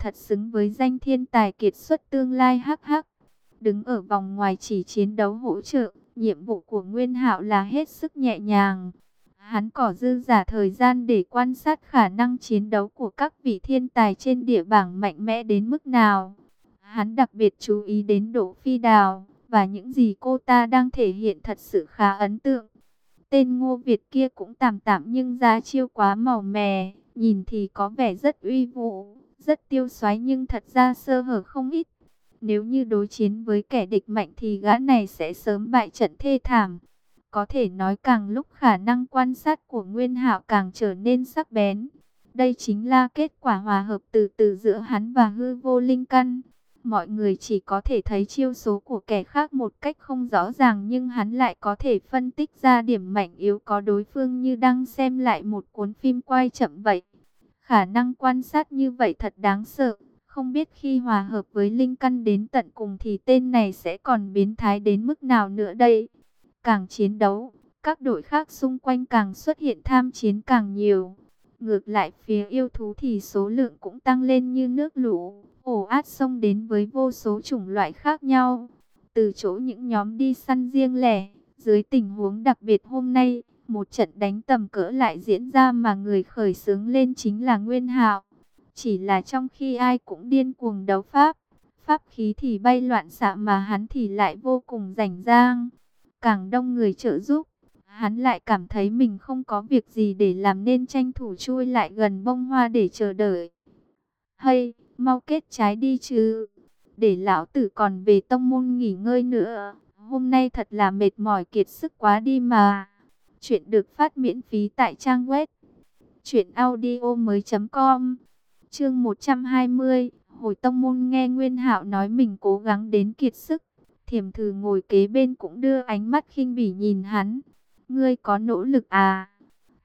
thật xứng với danh thiên tài kiệt xuất tương lai hắc hắc. Đứng ở vòng ngoài chỉ chiến đấu hỗ trợ, nhiệm vụ của Nguyên Hạo là hết sức nhẹ nhàng. Hắn cỏ dư giả thời gian để quan sát khả năng chiến đấu của các vị thiên tài trên địa bảng mạnh mẽ đến mức nào. Hắn đặc biệt chú ý đến Đỗ Phi Đào, và những gì cô ta đang thể hiện thật sự khá ấn tượng. Tên Ngô Việt kia cũng tạm tạm nhưng ra chiêu quá màu mè, nhìn thì có vẻ rất uy vũ, rất tiêu xoái nhưng thật ra sơ hở không ít. Nếu như đối chiến với kẻ địch mạnh thì gã này sẽ sớm bại trận thê thảm. Có thể nói càng lúc khả năng quan sát của Nguyên Hạo càng trở nên sắc bén. Đây chính là kết quả hòa hợp từ từ giữa hắn và hư vô linh căn. Mọi người chỉ có thể thấy chiêu số của kẻ khác một cách không rõ ràng nhưng hắn lại có thể phân tích ra điểm mạnh yếu có đối phương như đang xem lại một cuốn phim quay chậm vậy. Khả năng quan sát như vậy thật đáng sợ. Không biết khi hòa hợp với linh căn đến tận cùng thì tên này sẽ còn biến thái đến mức nào nữa đây. Càng chiến đấu, các đội khác xung quanh càng xuất hiện tham chiến càng nhiều. Ngược lại phía yêu thú thì số lượng cũng tăng lên như nước lũ, ổ át xông đến với vô số chủng loại khác nhau. Từ chỗ những nhóm đi săn riêng lẻ, dưới tình huống đặc biệt hôm nay, một trận đánh tầm cỡ lại diễn ra mà người khởi xướng lên chính là Nguyên Hạo. Chỉ là trong khi ai cũng điên cuồng đấu pháp, pháp khí thì bay loạn xạ mà hắn thì lại vô cùng rảnh rang. Càng đông người trợ giúp, hắn lại cảm thấy mình không có việc gì để làm nên tranh thủ chui lại gần bông hoa để chờ đợi. Hay, mau kết trái đi chứ, để lão tử còn về tông môn nghỉ ngơi nữa. Hôm nay thật là mệt mỏi kiệt sức quá đi mà. Chuyện được phát miễn phí tại trang web truyệnaudio mới .com Chương 120, hồi tông môn nghe Nguyên Hạo nói mình cố gắng đến kiệt sức. Thiểm thử ngồi kế bên cũng đưa ánh mắt khinh bỉ nhìn hắn. Ngươi có nỗ lực à?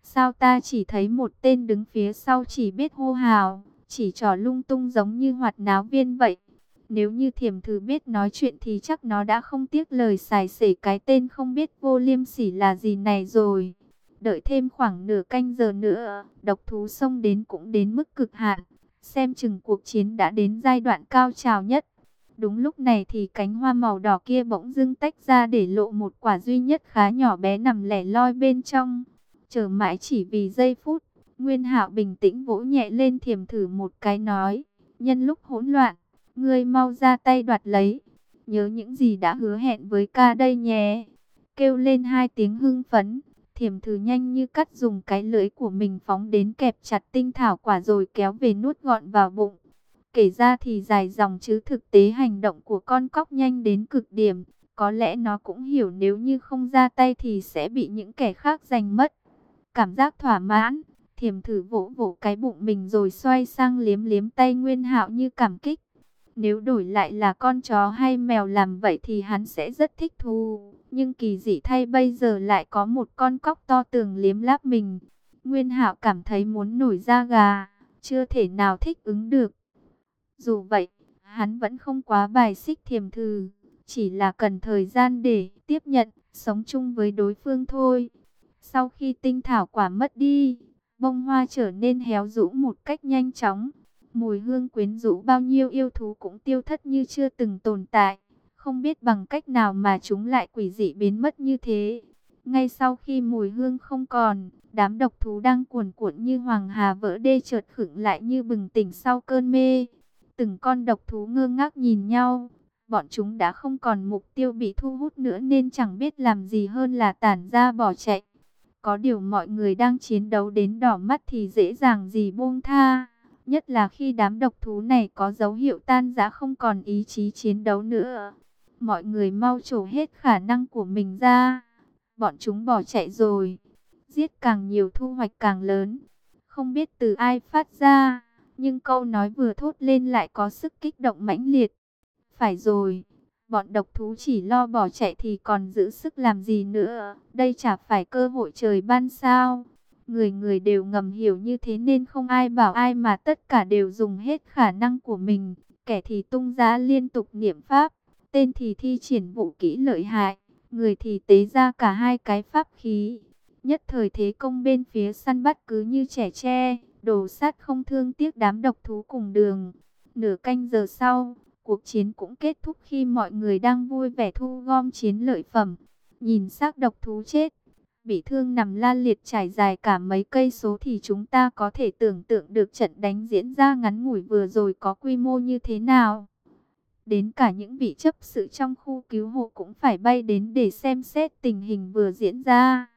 Sao ta chỉ thấy một tên đứng phía sau chỉ biết hô hào, chỉ trò lung tung giống như hoạt náo viên vậy. Nếu như thiểm thử biết nói chuyện thì chắc nó đã không tiếc lời xài xể cái tên không biết vô liêm sỉ là gì này rồi. Đợi thêm khoảng nửa canh giờ nữa, độc thú xông đến cũng đến mức cực hạn. Xem chừng cuộc chiến đã đến giai đoạn cao trào nhất. Đúng lúc này thì cánh hoa màu đỏ kia bỗng dưng tách ra để lộ một quả duy nhất khá nhỏ bé nằm lẻ loi bên trong. Chờ mãi chỉ vì giây phút, Nguyên Hạo bình tĩnh vỗ nhẹ lên thiềm thử một cái nói. Nhân lúc hỗn loạn, ngươi mau ra tay đoạt lấy. Nhớ những gì đã hứa hẹn với ca đây nhé. Kêu lên hai tiếng hưng phấn, Thiểm thử nhanh như cắt dùng cái lưỡi của mình phóng đến kẹp chặt tinh thảo quả rồi kéo về nuốt gọn vào bụng. Kể ra thì dài dòng chứ thực tế hành động của con cóc nhanh đến cực điểm. Có lẽ nó cũng hiểu nếu như không ra tay thì sẽ bị những kẻ khác giành mất. Cảm giác thỏa mãn, thiểm thử vỗ vỗ cái bụng mình rồi xoay sang liếm liếm tay Nguyên hạo như cảm kích. Nếu đổi lại là con chó hay mèo làm vậy thì hắn sẽ rất thích thú. Nhưng kỳ dị thay bây giờ lại có một con cóc to tường liếm láp mình. Nguyên Hạo cảm thấy muốn nổi da gà, chưa thể nào thích ứng được. Dù vậy, hắn vẫn không quá bài xích thiềm thư, chỉ là cần thời gian để tiếp nhận, sống chung với đối phương thôi. Sau khi tinh thảo quả mất đi, bông hoa trở nên héo rũ một cách nhanh chóng. Mùi hương quyến rũ bao nhiêu yêu thú cũng tiêu thất như chưa từng tồn tại. Không biết bằng cách nào mà chúng lại quỷ dị biến mất như thế. Ngay sau khi mùi hương không còn, đám độc thú đang cuồn cuộn như hoàng hà vỡ đê chợt khựng lại như bừng tỉnh sau cơn mê. Từng con độc thú ngơ ngác nhìn nhau. Bọn chúng đã không còn mục tiêu bị thu hút nữa nên chẳng biết làm gì hơn là tản ra bỏ chạy. Có điều mọi người đang chiến đấu đến đỏ mắt thì dễ dàng gì buông tha. Nhất là khi đám độc thú này có dấu hiệu tan rã không còn ý chí chiến đấu nữa. Mọi người mau trổ hết khả năng của mình ra. Bọn chúng bỏ chạy rồi. Giết càng nhiều thu hoạch càng lớn. Không biết từ ai phát ra. Nhưng câu nói vừa thốt lên lại có sức kích động mãnh liệt. Phải rồi. Bọn độc thú chỉ lo bỏ chạy thì còn giữ sức làm gì nữa. Đây chả phải cơ hội trời ban sao. Người người đều ngầm hiểu như thế nên không ai bảo ai mà tất cả đều dùng hết khả năng của mình. Kẻ thì tung giá liên tục niệm pháp, tên thì thi triển vũ kỹ lợi hại, người thì tế ra cả hai cái pháp khí. Nhất thời thế công bên phía săn bắt cứ như trẻ tre, đồ sát không thương tiếc đám độc thú cùng đường. Nửa canh giờ sau, cuộc chiến cũng kết thúc khi mọi người đang vui vẻ thu gom chiến lợi phẩm. Nhìn xác độc thú chết, bị thương nằm la liệt trải dài cả mấy cây số thì chúng ta có thể tưởng tượng được trận đánh diễn ra ngắn ngủi vừa rồi có quy mô như thế nào. Đến cả những vị chấp sự trong khu cứu hộ cũng phải bay đến để xem xét tình hình vừa diễn ra.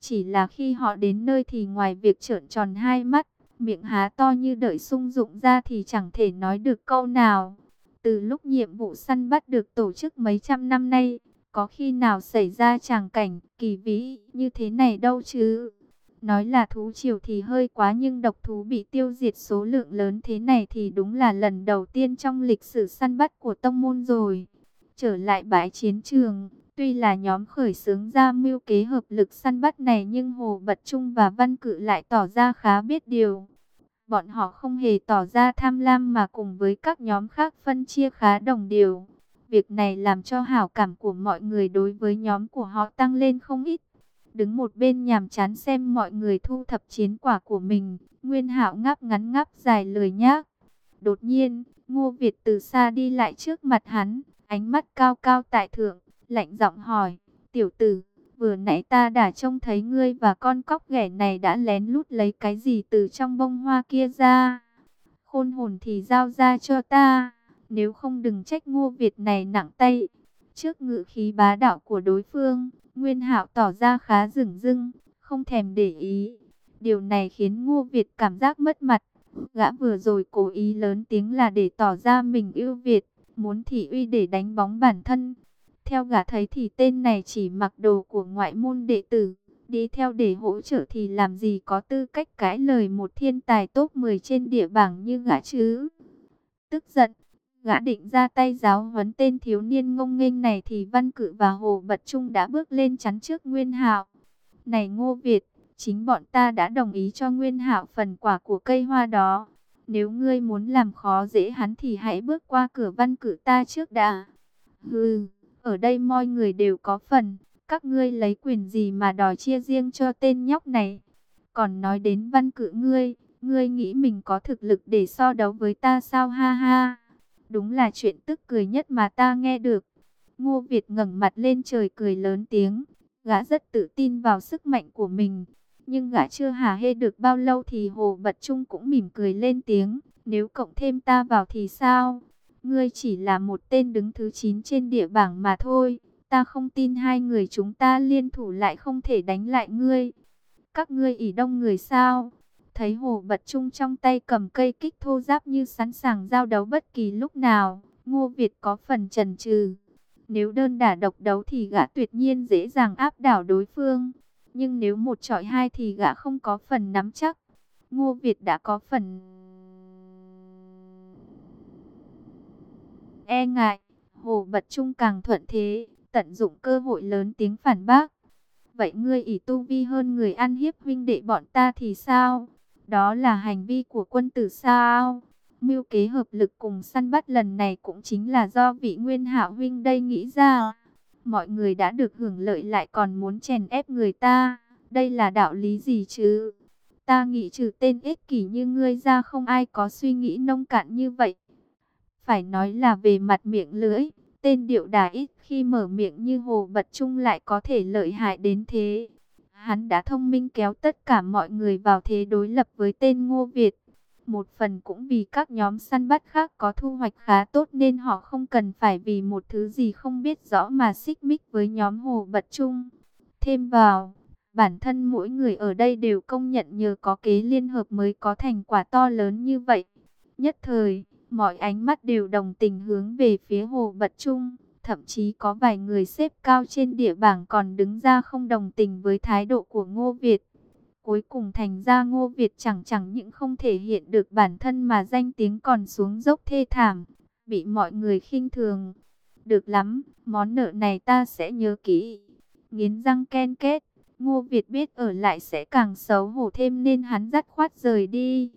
Chỉ là khi họ đến nơi thì ngoài việc trợn tròn hai mắt, miệng há to như đợi sung dụng ra thì chẳng thể nói được câu nào. Từ lúc nhiệm vụ săn bắt được tổ chức mấy trăm năm nay, có khi nào xảy ra tràng cảnh kỳ vĩ như thế này đâu chứ. Nói là thú triều thì hơi quá nhưng độc thú bị tiêu diệt số lượng lớn thế này thì đúng là lần đầu tiên trong lịch sử săn bắt của tông môn rồi. Trở lại bãi chiến trường, tuy là nhóm khởi xướng ra mưu kế hợp lực săn bắt này nhưng Hồ Bật Trung và Văn Cự lại tỏ ra khá biết điều. Bọn họ không hề tỏ ra tham lam mà cùng với các nhóm khác phân chia khá đồng điều. Việc này làm cho hảo cảm của mọi người đối với nhóm của họ tăng lên không ít. Đứng một bên nhàm chán xem mọi người thu thập chiến quả của mình, Nguyên Hạo ngáp ngắn ngáp dài lời nhác. Đột nhiên, Ngô Việt từ xa đi lại trước mặt hắn, ánh mắt cao cao tại thượng, lạnh giọng hỏi, tiểu tử, vừa nãy ta đã trông thấy ngươi và con cóc ghẻ này đã lén lút lấy cái gì từ trong bông hoa kia ra. Khôn hồn thì giao ra cho ta, nếu không đừng trách ngô Việt này nặng tay. Trước ngự khí bá đạo của đối phương, Nguyên Hạo tỏ ra khá rừng rưng, không thèm để ý. Điều này khiến Ngô Việt cảm giác mất mặt. Gã vừa rồi cố ý lớn tiếng là để tỏ ra mình ưu việt, muốn thị uy để đánh bóng bản thân. Theo gã thấy thì tên này chỉ mặc đồ của ngoại môn đệ tử, đi theo để hỗ trợ thì làm gì có tư cách cãi lời một thiên tài top 10 trên địa bảng như gã chứ. Tức giận, gã định ra tay giáo huấn tên thiếu niên ngông nghênh này thì Văn Cự và Hồ Bật Trung đã bước lên chắn trước Nguyên Hạo. Này Ngô Việt, chính bọn ta đã đồng ý cho Nguyên Hạo phần quả của cây hoa đó. Nếu ngươi muốn làm khó dễ hắn thì hãy bước qua cửa Văn Cự ta trước đã. Hừ, ở đây mọi người đều có phần, các ngươi lấy quyền gì mà đòi chia riêng cho tên nhóc này. Còn nói đến Văn Cự ngươi, ngươi nghĩ mình có thực lực để so đấu với ta sao ha ha. Đúng là chuyện tức cười nhất mà ta nghe được. Ngô Việt ngẩng mặt lên trời cười lớn tiếng. Gã rất tự tin vào sức mạnh của mình. Nhưng gã chưa hà hê được bao lâu thì Hồ Bật Trung cũng mỉm cười lên tiếng. Nếu cộng thêm ta vào thì sao? Ngươi chỉ là một tên đứng thứ 9 trên địa bảng mà thôi. Ta không tin hai người chúng ta liên thủ lại không thể đánh lại ngươi. Các ngươi ỉ đông người sao? Thấy Hồ Bật Trung trong tay cầm cây kích thô giáp như sẵn sàng giao đấu bất kỳ lúc nào, Ngô Việt có phần chần chừ. Nếu đơn đả độc đấu thì gã tuyệt nhiên dễ dàng áp đảo đối phương, nhưng nếu một trọi hai thì gã không có phần nắm chắc. Ngô Việt đã có phần e ngại, Hồ Bật Trung càng thuận thế, tận dụng cơ hội lớn tiếng phản bác. Vậy ngươi ỷ tu vi hơn người ăn hiếp huynh đệ bọn ta thì sao? Đó là hành vi của quân tử sao? Mưu kế hợp lực cùng săn bắt lần này cũng chính là do vị nguyên hạo huynh đây nghĩ ra. Mọi người đã được hưởng lợi lại còn muốn chèn ép người ta. Đây là đạo lý gì chứ? Ta nghĩ trừ tên ích kỷ như ngươi ra không ai có suy nghĩ nông cạn như vậy. Phải nói là về mặt miệng lưỡi, tên điệu đà ít khi mở miệng như hồ bật trung lại có thể lợi hại đến thế. Hắn đã thông minh kéo tất cả mọi người vào thế đối lập với tên Ngô Việt. Một phần cũng vì các nhóm săn bắt khác có thu hoạch khá tốt nên họ không cần phải vì một thứ gì không biết rõ mà xích mích với nhóm Hồ Bật Trung. Thêm vào, bản thân mỗi người ở đây đều công nhận nhờ có kế liên hợp mới có thành quả to lớn như vậy. Nhất thời, mọi ánh mắt đều đồng tình hướng về phía Hồ Bật Trung. Thậm chí có vài người xếp cao trên địa bảng còn đứng ra không đồng tình với thái độ của Ngô Việt. Cuối cùng thành ra Ngô Việt chẳng chẳng những không thể hiện được bản thân mà danh tiếng còn xuống dốc thê thảm, bị mọi người khinh thường. Được lắm, món nợ này ta sẽ nhớ kỹ. Nghiến răng ken kết, Ngô Việt biết ở lại sẽ càng xấu hổ thêm nên hắn dắt khoát rời đi.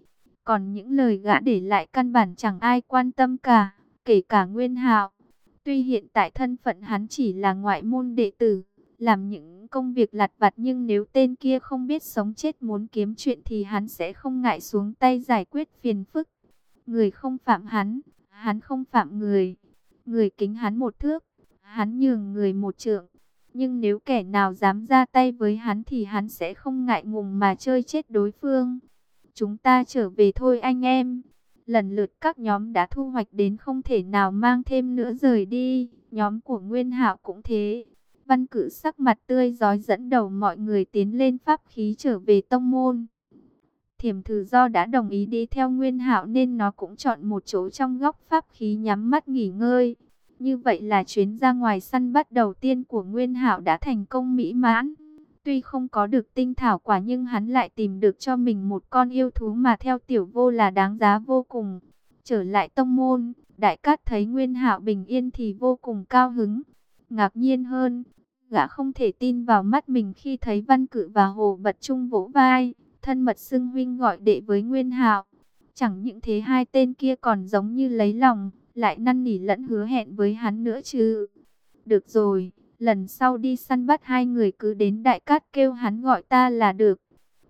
Còn những lời gã để lại căn bản chẳng ai quan tâm cả, kể cả Nguyên Hạo. Tuy hiện tại thân phận hắn chỉ là ngoại môn đệ tử, làm những công việc lặt vặt nhưng nếu tên kia không biết sống chết muốn kiếm chuyện thì hắn sẽ không ngại xuống tay giải quyết phiền phức. Người không phạm hắn, hắn không phạm người. Người kính hắn một thước, hắn nhường người một trượng. Nhưng nếu kẻ nào dám ra tay với hắn thì hắn sẽ không ngại ngùng mà chơi chết đối phương. Chúng ta trở về thôi anh em. Lần lượt các nhóm đã thu hoạch đến không thể nào mang thêm nữa rời đi. Nhóm của Nguyên Hạo cũng thế. Văn cử sắc mặt tươi giói dẫn đầu mọi người tiến lên pháp khí trở về tông môn. Thiểm thử do đã đồng ý đi theo Nguyên Hạo nên nó cũng chọn một chỗ trong góc pháp khí nhắm mắt nghỉ ngơi. Như vậy là chuyến ra ngoài săn bắt đầu tiên của Nguyên Hạo đã thành công mỹ mãn. Tuy không có được tinh thảo quả nhưng hắn lại tìm được cho mình một con yêu thú mà theo tiểu vô là đáng giá vô cùng. Trở lại tông môn, đại cát thấy Nguyên Hạo bình yên thì vô cùng cao hứng. Ngạc nhiên hơn, gã không thể tin vào mắt mình khi thấy văn cự và hồ bật chung vỗ vai, thân mật xưng huynh gọi đệ với Nguyên Hạo. Chẳng những thế hai tên kia còn giống như lấy lòng, lại năn nỉ lẫn hứa hẹn với hắn nữa chứ. Được rồi, lần sau đi săn bắt hai người cứ đến Đại Cát kêu hắn gọi ta là được.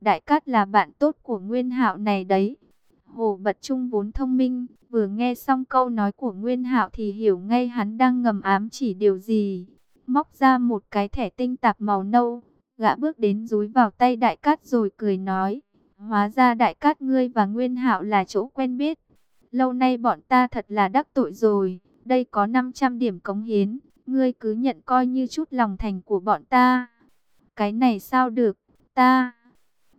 Đại Cát là bạn tốt của Nguyên Hạo này đấy. Hồ Bật Trung vốn thông minh, vừa nghe xong câu nói của Nguyên Hạo thì hiểu ngay hắn đang ngầm ám chỉ điều gì. Móc ra một cái thẻ tinh tạp màu nâu, gã bước đến dúi vào tay Đại Cát rồi cười nói. Hóa ra Đại Cát ngươi và Nguyên Hạo là chỗ quen biết. Lâu nay bọn ta thật là đắc tội rồi, đây có 500 điểm cống hiến, ngươi cứ nhận coi như chút lòng thành của bọn ta. Cái này sao được, ta...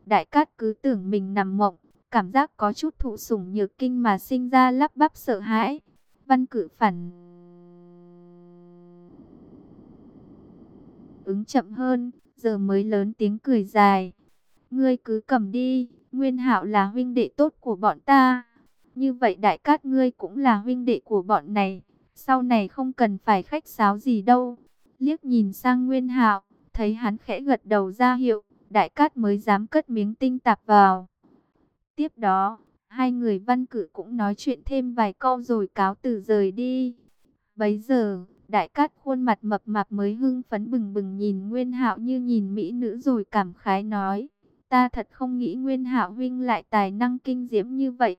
Đại Cát cứ tưởng mình nằm mộng, cảm giác có chút thụ sủng nhược kinh mà sinh ra lắp bắp sợ hãi. Văn cử phản ứng chậm hơn, giờ mới lớn tiếng cười dài. Ngươi cứ cầm đi, Nguyên Hạo là huynh đệ tốt của bọn ta. Như vậy đại cát ngươi cũng là huynh đệ của bọn này. Sau này không cần phải khách sáo gì đâu. Liếc nhìn sang Nguyên Hạo, thấy hắn khẽ gật đầu ra hiệu, đại cát mới dám cất miếng tinh tạp vào. Tiếp đó, hai người văn cử cũng nói chuyện thêm vài câu rồi cáo từ rời đi. Bấy giờ, đại cát khuôn mặt mập mạp mới hưng phấn bừng bừng nhìn Nguyên Hạo như nhìn mỹ nữ rồi cảm khái nói. Ta thật không nghĩ Nguyên Hạo huynh lại tài năng kinh diễm như vậy.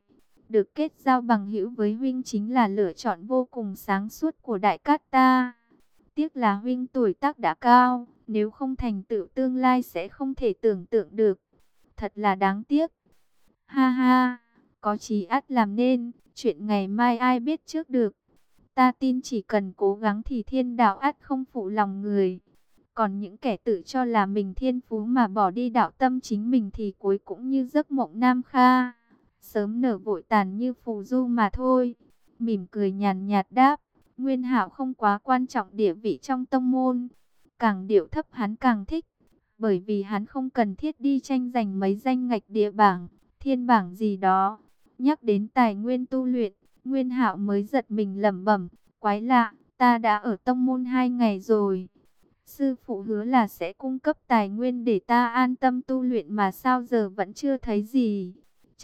Được kết giao bằng hữu với huynh chính là lựa chọn vô cùng sáng suốt của đại cát ta. Tiếc là huynh tuổi tác đã cao, nếu không thành tựu tương lai sẽ không thể tưởng tượng được. Thật là đáng tiếc. Ha ha, có chí ắt làm nên, chuyện ngày mai ai biết trước được. Ta tin chỉ cần cố gắng thì thiên đạo ắt không phụ lòng người. Còn những kẻ tự cho là mình thiên phú mà bỏ đi đạo tâm chính mình thì cuối cũng như giấc mộng nam kha sớm nở vội tàn như phù du mà thôi. Mỉm cười nhàn nhạt đáp, Nguyên Hạo không quá quan trọng địa vị trong tông môn, càng điệu thấp hắn càng thích, bởi vì hắn không cần thiết đi tranh giành mấy danh ngạch địa bảng, thiên bảng gì đó. Nhắc đến tài nguyên tu luyện, Nguyên Hạo mới giật mình lẩm bẩm, quái lạ, ta đã ở tông môn hai ngày rồi. Sư phụ hứa là sẽ cung cấp tài nguyên để ta an tâm tu luyện mà sao giờ vẫn chưa thấy gì.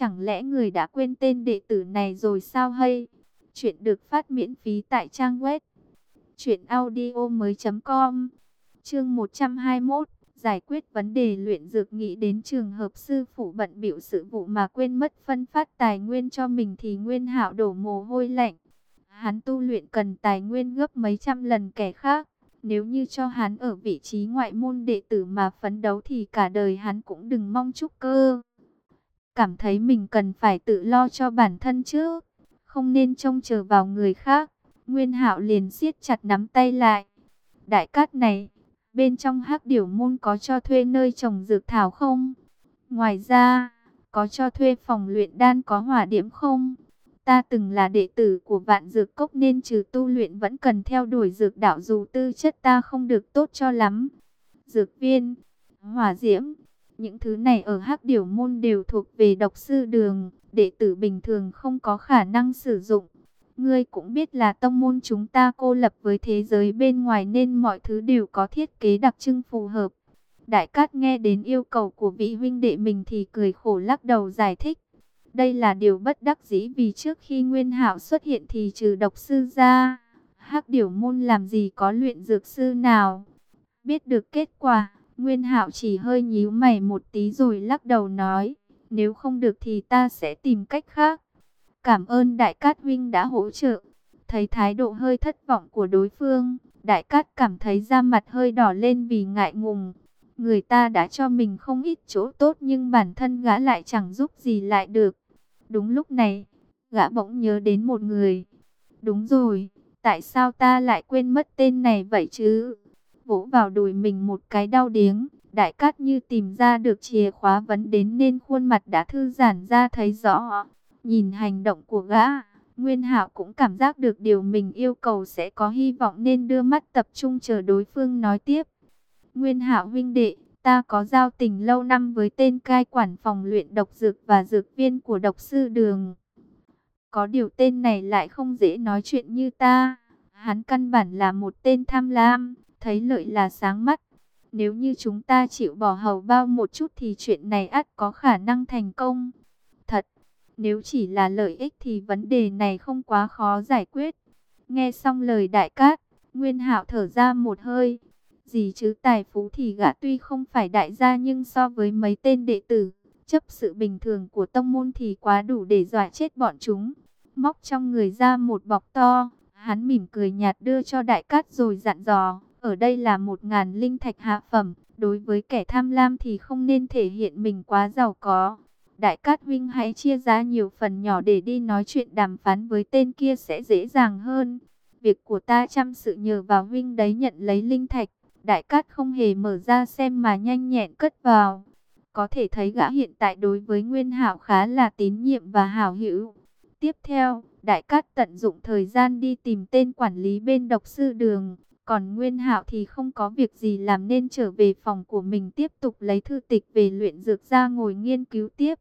Chẳng lẽ người đã quên tên đệ tử này rồi sao hay? Chuyện được phát miễn phí tại trang web truyệnaudiomoi.com. Chương 121, giải quyết vấn đề luyện dược nghĩ đến trường hợp sư phụ bận biểu sự vụ mà quên mất phân phát tài nguyên cho mình thì Nguyên Hạo đổ mồ hôi lạnh. Hắn tu luyện cần tài nguyên gấp mấy trăm lần kẻ khác. Nếu như cho hắn ở vị trí ngoại môn đệ tử mà phấn đấu thì cả đời hắn cũng đừng mong chúc cơ cảm thấy mình cần phải tự lo cho bản thân chứ, không nên trông chờ vào người khác. Nguyên Hạo liền siết chặt nắm tay lại. Đại cát này, bên trong hắc điểu môn có cho thuê nơi trồng dược thảo không? Ngoài ra, có cho thuê phòng luyện đan có hỏa điểm không? Ta từng là đệ tử của vạn dược cốc nên trừ tu luyện vẫn cần theo đuổi dược đạo dù tư chất ta không được tốt cho lắm. Dược viên, hỏa diễm, những thứ này ở hắc điểu môn đều thuộc về độc sư đường, đệ tử bình thường không có khả năng sử dụng. Ngươi cũng biết là tông môn chúng ta cô lập với thế giới bên ngoài nên mọi thứ đều có thiết kế đặc trưng phù hợp. Đại Cát nghe đến yêu cầu của vị huynh đệ mình thì cười khổ lắc đầu giải thích. Đây là điều bất đắc dĩ vì trước khi Nguyên Hạo xuất hiện thì trừ độc sư ra, hắc điểu môn làm gì có luyện dược sư nào. Biết được kết quả, Nguyên Hạo chỉ hơi nhíu mày một tí rồi lắc đầu nói, nếu không được thì ta sẽ tìm cách khác. Cảm ơn Đại Cát Huynh đã hỗ trợ. Thấy thái độ hơi thất vọng của đối phương, Đại Cát cảm thấy da mặt hơi đỏ lên vì ngại ngùng. Người ta đã cho mình không ít chỗ tốt nhưng bản thân gã lại chẳng giúp gì lại được. Đúng lúc này, gã bỗng nhớ đến một người. Đúng rồi, tại sao ta lại quên mất tên này vậy chứ? Vỗ vào đùi mình một cái đau điếng, đại cát như tìm ra được chìa khóa vấn đến nên khuôn mặt đã thư giãn ra thấy rõ. Nhìn hành động của gã, Nguyên Hạo cũng cảm giác được điều mình yêu cầu sẽ có hy vọng nên đưa mắt tập trung chờ đối phương nói tiếp. Nguyên Hạo huynh đệ, ta có giao tình lâu năm với tên cai quản phòng luyện độc dược và dược viên của độc sư đường. Có điều tên này lại không dễ nói chuyện như ta. Hắn căn bản là một tên tham lam, thấy lợi là sáng mắt. Nếu như chúng ta chịu bỏ hầu bao một chút thì chuyện này ắt có khả năng thành công. Thật, nếu chỉ là lợi ích thì vấn đề này không quá khó giải quyết. Nghe xong lời đại cát, Nguyên hạo thở ra một hơi. Gì chứ tài phú thì gã tuy không phải đại gia nhưng so với mấy tên đệ tử, chấp sự bình thường của tông môn thì quá đủ để dọa chết bọn chúng. Móc trong người ra một bọc to, hắn mỉm cười nhạt đưa cho đại cát rồi dặn dò. Ở đây là một ngàn linh thạch hạ phẩm, đối với kẻ tham lam thì không nên thể hiện mình quá giàu có. Đại Cát Vinh hãy chia ra nhiều phần nhỏ để đi nói chuyện đàm phán với tên kia sẽ dễ dàng hơn. Việc của ta chăm sự nhờ vào Vinh đấy nhận lấy linh thạch. Đại Cát không hề mở ra xem mà nhanh nhẹn cất vào. Có thể thấy gã hiện tại đối với Nguyên hảo khá là tín nhiệm và hảo hữu. Tiếp theo, Đại Cát tận dụng thời gian đi tìm tên quản lý bên độc sư đường. Còn Nguyên Hạo thì không có việc gì làm nên trở về phòng của mình tiếp tục lấy thư tịch về luyện dược ra ngồi nghiên cứu tiếp.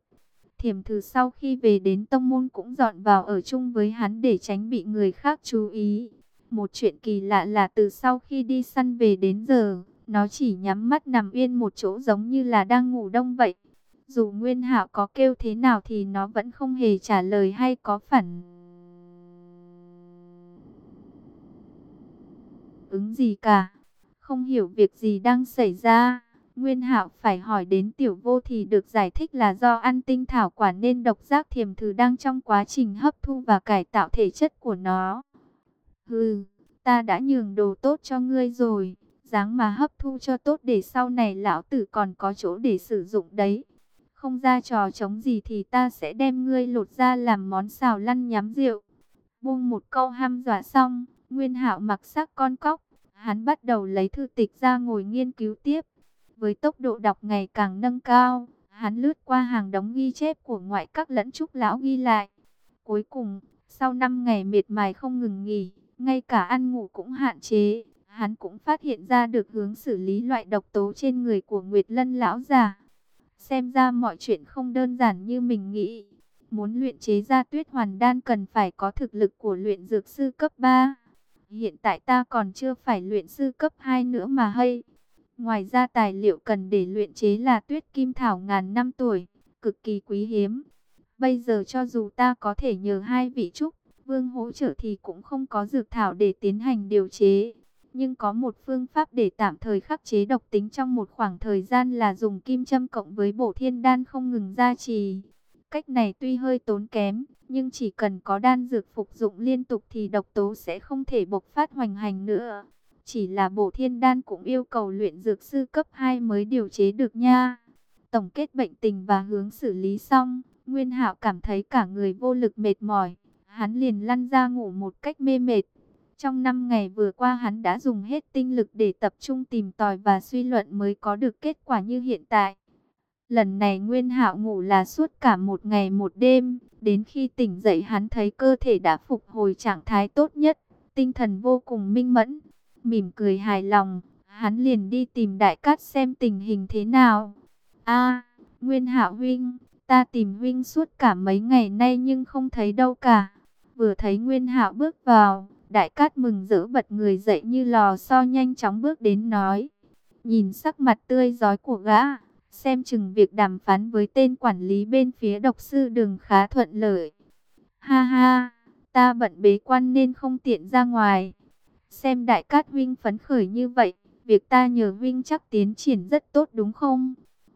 Thiểm thử sau khi về đến tông môn cũng dọn vào ở chung với hắn để tránh bị người khác chú ý. Một chuyện kỳ lạ là từ sau khi đi săn về đến giờ, nó chỉ nhắm mắt nằm yên một chỗ giống như là đang ngủ đông vậy. Dù Nguyên Hạo có kêu thế nào thì nó vẫn không hề trả lời hay có phản ứng gì cả. Không hiểu việc gì đang xảy ra. Nguyên Hạo phải hỏi đến tiểu vô thì được giải thích là do ăn tinh thảo quả nên độc giác thiềm thử đang trong quá trình hấp thu và cải tạo thể chất của nó. Hừ, ta đã nhường đồ tốt cho ngươi rồi, dáng mà hấp thu cho tốt để sau này lão tử còn có chỗ để sử dụng đấy. Không ra trò chống gì thì ta sẽ đem ngươi lột ra làm món xào lăn nhắm rượu. Buông một câu ham dọa xong, Nguyên Hạo mặc sắc con cóc, hắn bắt đầu lấy thư tịch ra ngồi nghiên cứu tiếp. Với tốc độ đọc ngày càng nâng cao, hắn lướt qua hàng đống ghi chép của ngoại các lẫn trúc lão ghi lại. Cuối cùng, sau 5 ngày mệt mài không ngừng nghỉ, ngay cả ăn ngủ cũng hạn chế, hắn cũng phát hiện ra được hướng xử lý loại độc tố trên người của Nguyệt Lân lão già. Xem ra mọi chuyện không đơn giản như mình nghĩ. Muốn luyện chế ra tuyết hoàn đan cần phải có thực lực của luyện dược sư cấp 3. Hiện tại ta còn chưa phải luyện sư cấp 2 nữa mà hay. Ngoài ra tài liệu cần để luyện chế là tuyết kim thảo ngàn năm tuổi, cực kỳ quý hiếm. Bây giờ cho dù ta có thể nhờ hai vị trúc, vương hỗ trợ thì cũng không có dược thảo để tiến hành điều chế. Nhưng có một phương pháp để tạm thời khắc chế độc tính trong một khoảng thời gian là dùng kim châm cộng với bổ thiên đan không ngừng gia trì. Cách này tuy hơi tốn kém, nhưng chỉ cần có đan dược phục dụng liên tục thì độc tố sẽ không thể bộc phát hoành hành nữa. Chỉ là bổ thiên đan cũng yêu cầu luyện dược sư cấp 2 mới điều chế được nha. Tổng kết bệnh tình và hướng xử lý xong, Nguyên Hạo cảm thấy cả người vô lực mệt mỏi. Hắn liền lăn ra ngủ một cách mê mệt. Trong 5 ngày vừa qua hắn đã dùng hết tinh lực để tập trung tìm tòi và suy luận mới có được kết quả như hiện tại. Lần này Nguyên Hạo ngủ là suốt cả một ngày một đêm, đến khi tỉnh dậy hắn thấy cơ thể đã phục hồi trạng thái tốt nhất, tinh thần vô cùng minh mẫn, mỉm cười hài lòng, hắn liền đi tìm Đại Cát xem tình hình thế nào. A, Nguyên Hạo huynh, ta tìm huynh suốt cả mấy ngày nay nhưng không thấy đâu cả. Vừa thấy Nguyên Hạo bước vào, Đại Cát mừng rỡ bật người dậy như lò xo nhanh chóng bước đến nói. Nhìn sắc mặt tươi giói của gã, xem chừng việc đàm phán với tên quản lý bên phía độc sư đường khá thuận lợi. Ha ha, ta bận bế quan nên không tiện ra ngoài. Xem đại cát huynh phấn khởi như vậy, việc ta nhờ huynh chắc tiến triển rất tốt đúng không?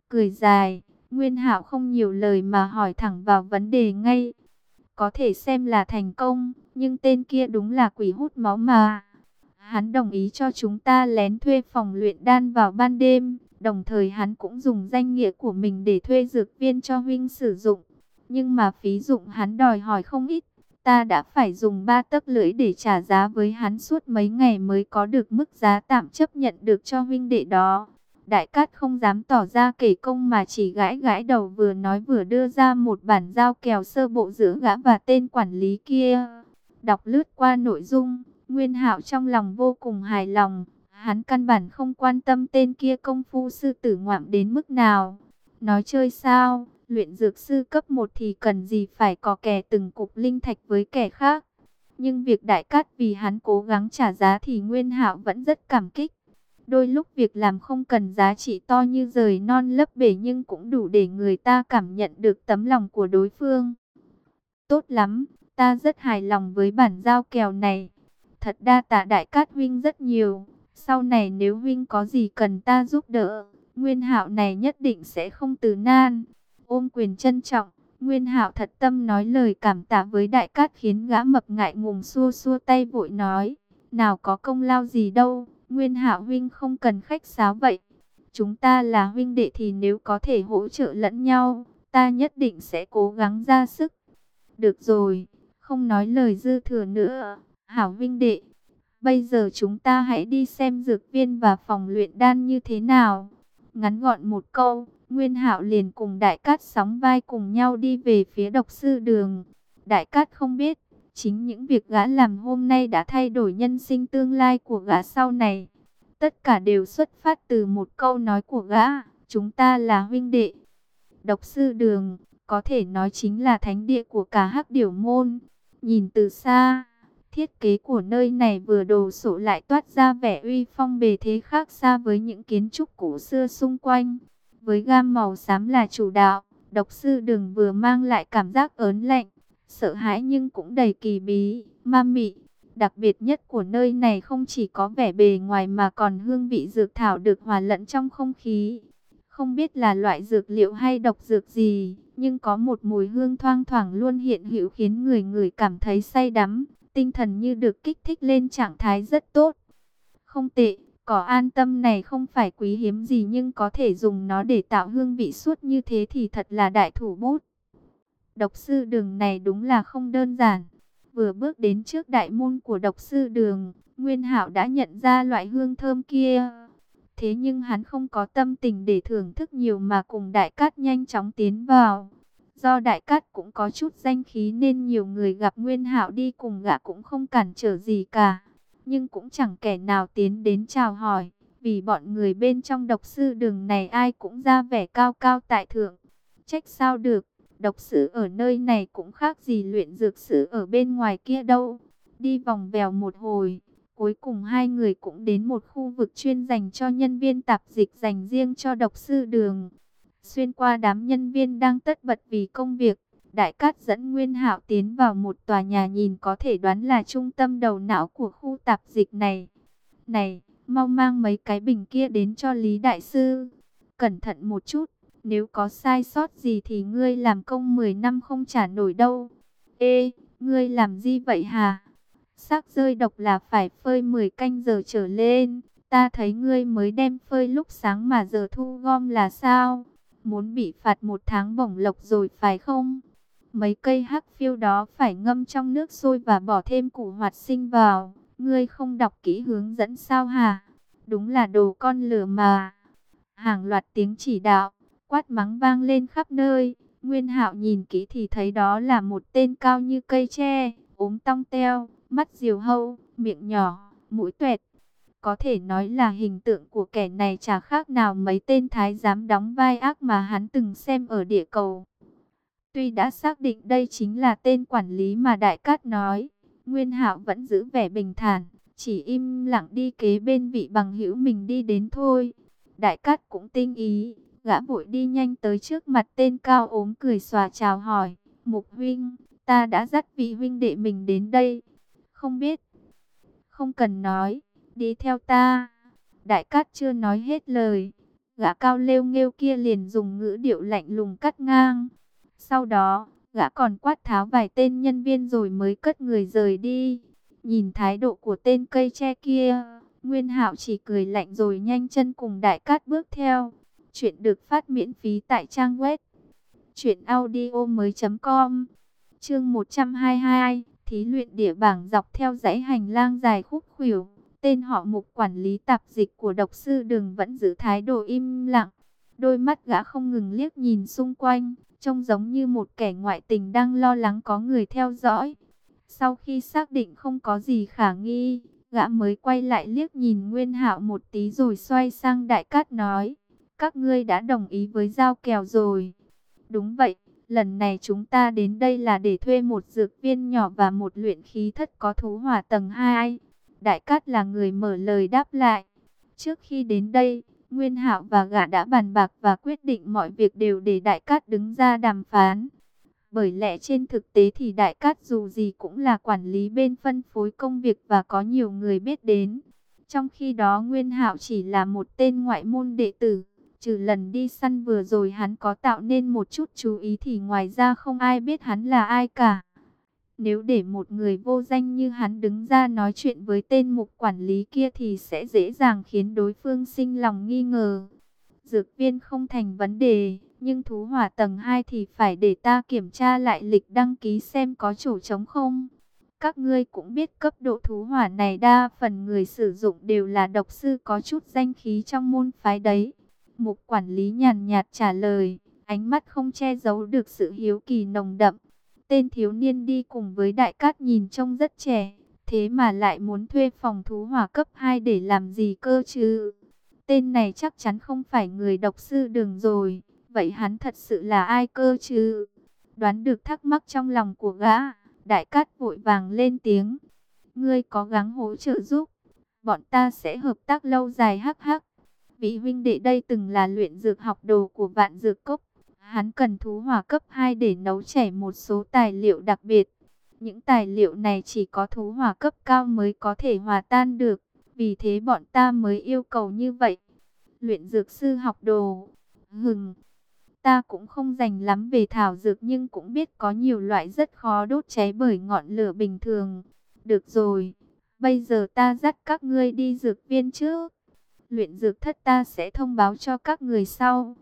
Cười dài, Nguyên Hạo không nhiều lời mà hỏi thẳng vào vấn đề ngay. có thể xem là thành công, nhưng tên kia đúng là quỷ hút máu mà. Hắn đồng ý cho chúng ta lén thuê phòng luyện đan vào ban đêm, đồng thời hắn cũng dùng danh nghĩa của mình để thuê dược viên cho huynh sử dụng. Nhưng mà phí dụng hắn đòi hỏi không ít, ta đã phải dùng ba tấc lưỡi để trả giá với hắn suốt mấy ngày mới có được mức giá tạm chấp nhận được cho huynh đệ đó. Đại Cát không dám tỏ ra kể công mà chỉ gãi gãi đầu vừa nói vừa đưa ra một bản giao kèo sơ bộ giữa gã và tên quản lý kia. Đọc lướt qua nội dung, Nguyên Hạo trong lòng vô cùng hài lòng. Hắn căn bản không quan tâm tên kia công phu sư tử ngoạm đến mức nào. Nói chơi sao, luyện dược sư cấp 1 thì cần gì phải có kẻ từng cục linh thạch với kẻ khác. Nhưng việc đại cát vì hắn cố gắng trả giá thì Nguyên Hạo vẫn rất cảm kích. Đôi lúc việc làm không cần giá trị to như rời non lấp bể nhưng cũng đủ để người ta cảm nhận được tấm lòng của đối phương. Tốt lắm, ta rất hài lòng với bản giao kèo này. Thật đa tạ đại cát huynh rất nhiều. Sau này nếu huynh có gì cần ta giúp đỡ, nguyên hạo này nhất định sẽ không từ nan. Ôm quyền trân trọng, nguyên hạo thật tâm nói lời cảm tạ với đại cát khiến gã mập ngại ngùng xua xua tay vội nói. Nào có công lao gì đâu, nguyên hạo huynh không cần khách sáo vậy. Chúng ta là huynh đệ thì nếu có thể hỗ trợ lẫn nhau, ta nhất định sẽ cố gắng ra sức. Được rồi, không nói lời dư thừa nữa. Hảo huynh đệ, bây giờ chúng ta hãy đi xem dược viên và phòng luyện đan như thế nào. Ngắn gọn một câu, Nguyên Hạo liền cùng Đại Cát sóng vai cùng nhau đi về phía độc sư đường. Đại Cát không biết, chính những việc gã làm hôm nay đã thay đổi nhân sinh tương lai của gã sau này. Tất cả đều xuất phát từ một câu nói của gã, chúng ta là huynh đệ. Độc sư đường, có thể nói chính là thánh địa của cả hắc điểu môn. Nhìn từ xa, thiết kế của nơi này vừa đồ sộ lại toát ra vẻ uy phong bề thế khác xa với những kiến trúc cổ xưa xung quanh. Với gam màu xám là chủ đạo, độc sư đường vừa mang lại cảm giác ớn lạnh, sợ hãi nhưng cũng đầy kỳ bí, ma mị. Đặc biệt nhất của nơi này không chỉ có vẻ bề ngoài mà còn hương vị dược thảo được hòa lẫn trong không khí. Không biết là loại dược liệu hay độc dược gì, nhưng có một mùi hương thoang thoảng luôn hiện hữu khiến người người cảm thấy say đắm, tinh thần như được kích thích lên trạng thái rất tốt. Không tệ, cỏ an tâm này không phải quý hiếm gì nhưng có thể dùng nó để tạo hương vị suốt như thế thì thật là đại thủ bút. Độc sư đường này đúng là không đơn giản. Vừa bước đến trước đại môn của độc sư đường, Nguyên Hạo đã nhận ra loại hương thơm kia. Thế nhưng hắn không có tâm tình để thưởng thức nhiều mà cùng đại cát nhanh chóng tiến vào. Do đại cát cũng có chút danh khí nên nhiều người gặp Nguyên Hạo đi cùng gã cũng không cản trở gì cả. Nhưng cũng chẳng kẻ nào tiến đến chào hỏi, vì bọn người bên trong độc sư đường này ai cũng ra vẻ cao cao tại thượng. Trách sao được, độc sư ở nơi này cũng khác gì luyện dược sư ở bên ngoài kia đâu. Đi vòng vèo một hồi, cuối cùng hai người cũng đến một khu vực chuyên dành cho nhân viên tạp dịch dành riêng cho độc sư đường. Xuyên qua đám nhân viên đang tất bật vì công việc, Đại Cát dẫn Nguyên Hạo tiến vào một tòa nhà nhìn có thể đoán là trung tâm đầu não của khu tạp dịch này. Này, mau mang mấy cái bình kia đến cho Lý Đại Sư. Cẩn thận một chút, nếu có sai sót gì thì ngươi làm công 10 năm không trả nổi đâu. Ê, ngươi làm gì vậy hả? Xác rơi độc là phải phơi 10 canh giờ trở lên. Ta thấy ngươi mới đem phơi lúc sáng mà giờ thu gom là sao? Muốn bị phạt một tháng bổng lộc rồi phải không? Mấy cây hắc phiêu đó phải ngâm trong nước sôi và bỏ thêm củ hoạt sinh vào. Ngươi không đọc kỹ hướng dẫn sao hả? Đúng là đồ con lửa mà. Hàng loạt tiếng chỉ đạo, quát mắng vang lên khắp nơi. Nguyên hạo nhìn kỹ thì thấy đó là một tên cao như cây tre, ốm tong teo, mắt diều hâu, miệng nhỏ, mũi tuẹt. Có thể nói là hình tượng của kẻ này chả khác nào mấy tên thái giám đóng vai ác mà hắn từng xem ở địa cầu. Tuy đã xác định đây chính là tên quản lý mà Đại Cát nói, Nguyên Hạo vẫn giữ vẻ bình thản, chỉ im lặng đi kế bên vị bằng hữu mình đi đến thôi. Đại Cát cũng tinh ý, gã vội đi nhanh tới trước mặt tên cao ốm cười xòa chào hỏi, Mục huynh, ta đã dắt vị huynh đệ mình đến đây. Không biết, không cần nói, đi theo ta. Đại Cát chưa nói hết lời, gã cao lêu nghêu kia liền dùng ngữ điệu lạnh lùng cắt ngang. Sau đó, Gã còn quát tháo vài tên nhân viên rồi mới cất người rời đi. Nhìn thái độ của tên cây tre kia, Nguyên Hạo chỉ cười lạnh rồi nhanh chân cùng Đại Cát bước theo. Chuyện được phát miễn phí tại trang web truyệnaudiomoi.com. Chương 122, thí luyện địa bảng dọc theo dãy hành lang dài khúc khuỷu, tên họ Mục quản lý tạp dịch của độc sư Đường vẫn giữ thái độ im lặng. Đôi mắt gã không ngừng liếc nhìn xung quanh, trông giống như một kẻ ngoại tình đang lo lắng có người theo dõi. Sau khi xác định không có gì khả nghi, gã mới quay lại liếc nhìn Nguyên Hạo một tí rồi xoay sang Đại Cát nói: "Các ngươi đã đồng ý với giao kèo rồi?" "Đúng vậy, lần này chúng ta đến đây là để thuê một dược viên nhỏ và một luyện khí thất có thú hỏa tầng 2." Đại Cát là người mở lời đáp lại. Trước khi đến đây, Nguyên Hạo và gã đã bàn bạc và quyết định mọi việc đều để Đại Cát đứng ra đàm phán. Bởi lẽ trên thực tế thì Đại Cát dù gì cũng là quản lý bên phân phối công việc và có nhiều người biết đến. Trong khi đó Nguyên Hạo chỉ là một tên ngoại môn đệ tử. Trừ lần đi săn vừa rồi hắn có tạo nên một chút chú ý thì ngoài ra không ai biết hắn là ai cả. Nếu để một người vô danh như hắn đứng ra nói chuyện với tên mục quản lý kia thì sẽ dễ dàng khiến đối phương sinh lòng nghi ngờ. Dược viên không thành vấn đề, nhưng thú hỏa tầng 2 thì phải để ta kiểm tra lại lịch đăng ký xem có chỗ trống không. Các ngươi cũng biết cấp độ thú hỏa này đa phần người sử dụng đều là độc sư có chút danh khí trong môn phái đấy. Mục quản lý nhàn nhạt trả lời, ánh mắt không che giấu được sự hiếu kỳ nồng đậm. Tên thiếu niên đi cùng với đại cát nhìn trông rất trẻ, thế mà lại muốn thuê phòng thú hỏa cấp 2 để làm gì cơ chứ? Tên này chắc chắn không phải người độc sư đường rồi, vậy hắn thật sự là ai cơ chứ? Đoán được thắc mắc trong lòng của gã, đại cát vội vàng lên tiếng. Ngươi có gắng hỗ trợ giúp, bọn ta sẽ hợp tác lâu dài hắc hắc. Vị huynh đệ đây từng là luyện dược học đồ của vạn dược cốc, Hắn cần thú hỏa cấp 2 để nấu chảy một số tài liệu đặc biệt. Những tài liệu này chỉ có thú hỏa cấp cao mới có thể hòa tan được. Vì thế bọn ta mới yêu cầu như vậy. Luyện dược sư học đồ. Hừng. Ta cũng không dành lắm về thảo dược nhưng cũng biết có nhiều loại rất khó đốt cháy bởi ngọn lửa bình thường. Được rồi. Bây giờ ta dắt các ngươi đi dược viên trước. Luyện dược thất ta sẽ thông báo cho các người sau.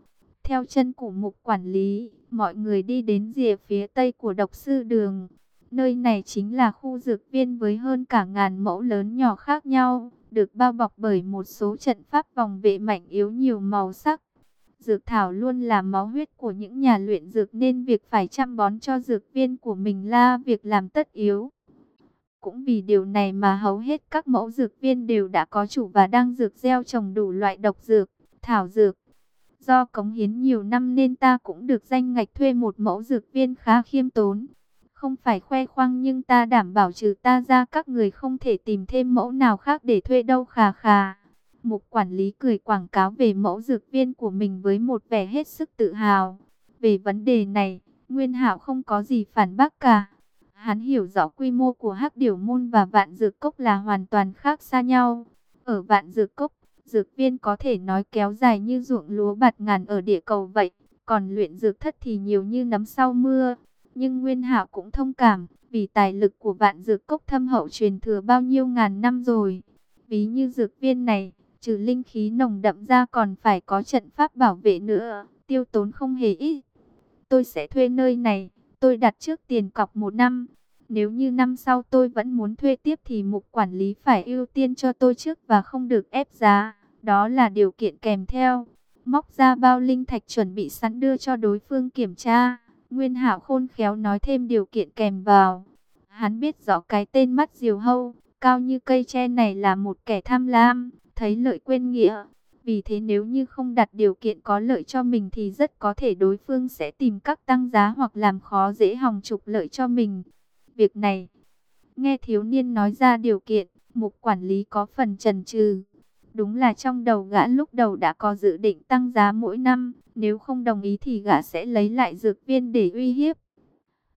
Theo chân của mục quản lý, mọi người đi đến rìa phía tây của độc sư đường. Nơi này chính là khu dược viên với hơn cả ngàn mẫu lớn nhỏ khác nhau, được bao bọc bởi một số trận pháp vòng vệ mạnh yếu nhiều màu sắc. Dược thảo luôn là máu huyết của những nhà luyện dược nên việc phải chăm bón cho dược viên của mình là việc làm tất yếu. Cũng vì điều này mà hầu hết các mẫu dược viên đều đã có chủ và đang dược gieo trồng đủ loại độc dược, thảo dược. Do cống hiến nhiều năm nên ta cũng được danh ngạch thuê một mẫu dược viên khá khiêm tốn. Không phải khoe khoang nhưng ta đảm bảo trừ ta ra các người không thể tìm thêm mẫu nào khác để thuê đâu khà khà. Mục quản lý cười quảng cáo về mẫu dược viên của mình với một vẻ hết sức tự hào. Về vấn đề này, Nguyên Hạo không có gì phản bác cả. Hắn hiểu rõ quy mô của Hắc Điểu Môn và Vạn Dược Cốc là hoàn toàn khác xa nhau. Ở Vạn Dược Cốc, Dược viên có thể nói kéo dài như ruộng lúa bạt ngàn ở địa cầu vậy, còn luyện dược thất thì nhiều như nấm sau mưa. Nhưng Nguyên Hạo cũng thông cảm, vì tài lực của vạn dược cốc thâm hậu truyền thừa bao nhiêu ngàn năm rồi. Ví như dược viên này, trừ linh khí nồng đậm ra còn phải có trận pháp bảo vệ nữa, tiêu tốn không hề ít. Tôi sẽ thuê nơi này, tôi đặt trước tiền cọc một năm. Nếu như năm sau tôi vẫn muốn thuê tiếp thì mục quản lý phải ưu tiên cho tôi trước và không được ép giá. Đó là điều kiện kèm theo. Móc ra bao linh thạch chuẩn bị sẵn đưa cho đối phương kiểm tra. Nguyên Hạo khôn khéo nói thêm điều kiện kèm vào. Hắn biết rõ cái tên mắt diều hâu, cao như cây tre này là một kẻ tham lam, thấy lợi quên nghĩa. Vì thế nếu như không đặt điều kiện có lợi cho mình thì rất có thể đối phương sẽ tìm các tăng giá hoặc làm khó dễ hòng trục lợi cho mình. Việc này, nghe thiếu niên nói ra điều kiện, mục quản lý có phần trần trừ. Đúng là trong đầu gã lúc đầu đã có dự định tăng giá mỗi năm, nếu không đồng ý thì gã sẽ lấy lại dược viên để uy hiếp.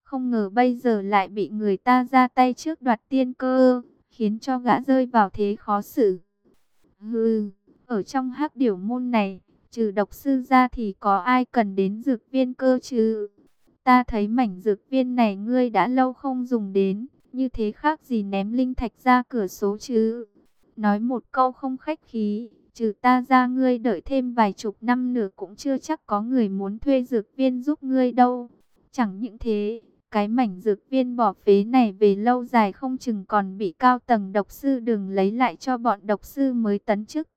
Không ngờ bây giờ lại bị người ta ra tay trước đoạt tiên cơ, khiến cho gã rơi vào thế khó xử. Hừ, ở trong hắc điểu môn này, trừ độc sư ra thì có ai cần đến dược viên cơ chứ? Ta thấy mảnh dược viên này ngươi đã lâu không dùng đến, như thế khác gì ném linh thạch ra cửa số chứ. Nói một câu không khách khí, trừ ta ra ngươi đợi thêm vài chục năm nữa cũng chưa chắc có người muốn thuê dược viên giúp ngươi đâu. Chẳng những thế, cái mảnh dược viên bỏ phế này về lâu dài không chừng còn bị cao tầng độc sư đừng lấy lại cho bọn độc sư mới tấn chức.